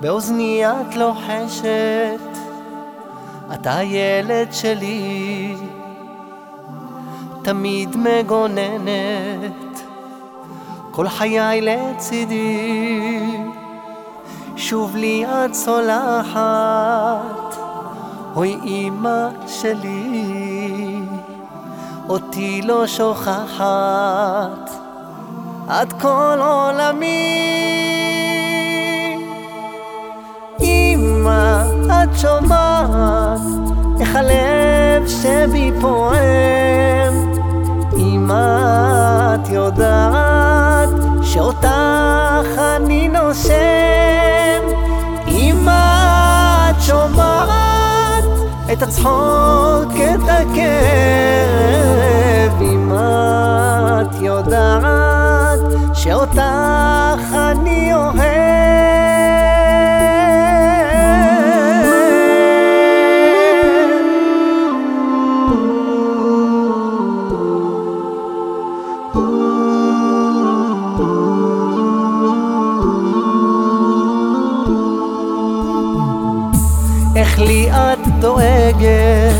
באוזני את לוחשת, את הילד שלי, תמיד מגוננת, כל חיי לצידי, שוב לי את צולחת, אוי אמא שלי, אותי לא שוכחת, את כל עולמי. את שומעת איך הלב שבי פועם? אמא, את יודעת שאותך אני נושם? אמא, את שומעת את הצחוק, את הכאב? אמא, את יודעת שאותך איך לי את דואגת,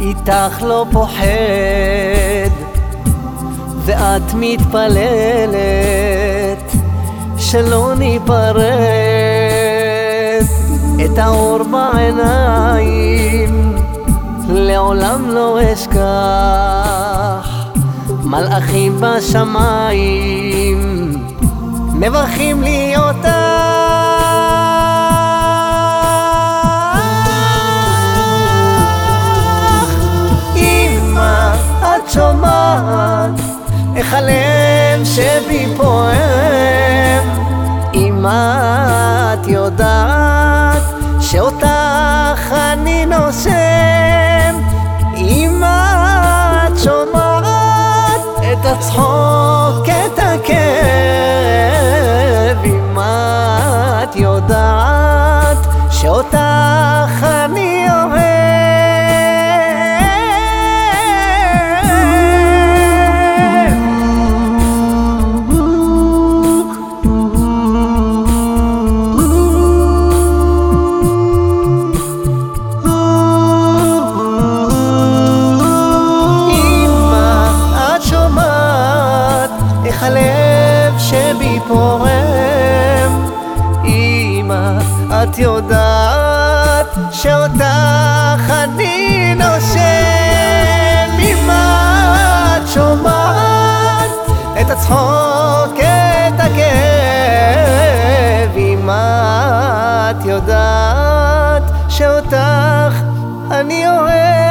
איתך לא פוחד, ואת מתפללת שלא ניפרד. את האור בעיניים לעולם לא אשכח, מלאכים בשמיים מברכים לי איך הלב שבי פועם? אמא, את יודעת שאותך אני נושם? אמא, את שומעת את הצחוק, את הכאב? אמא, את יודעת שאותך אני את יודעת שאותך אני נושם? אמא, את שומעת את הצחוק, את הכאב? אמא, את יודעת שאותך אני אוהב?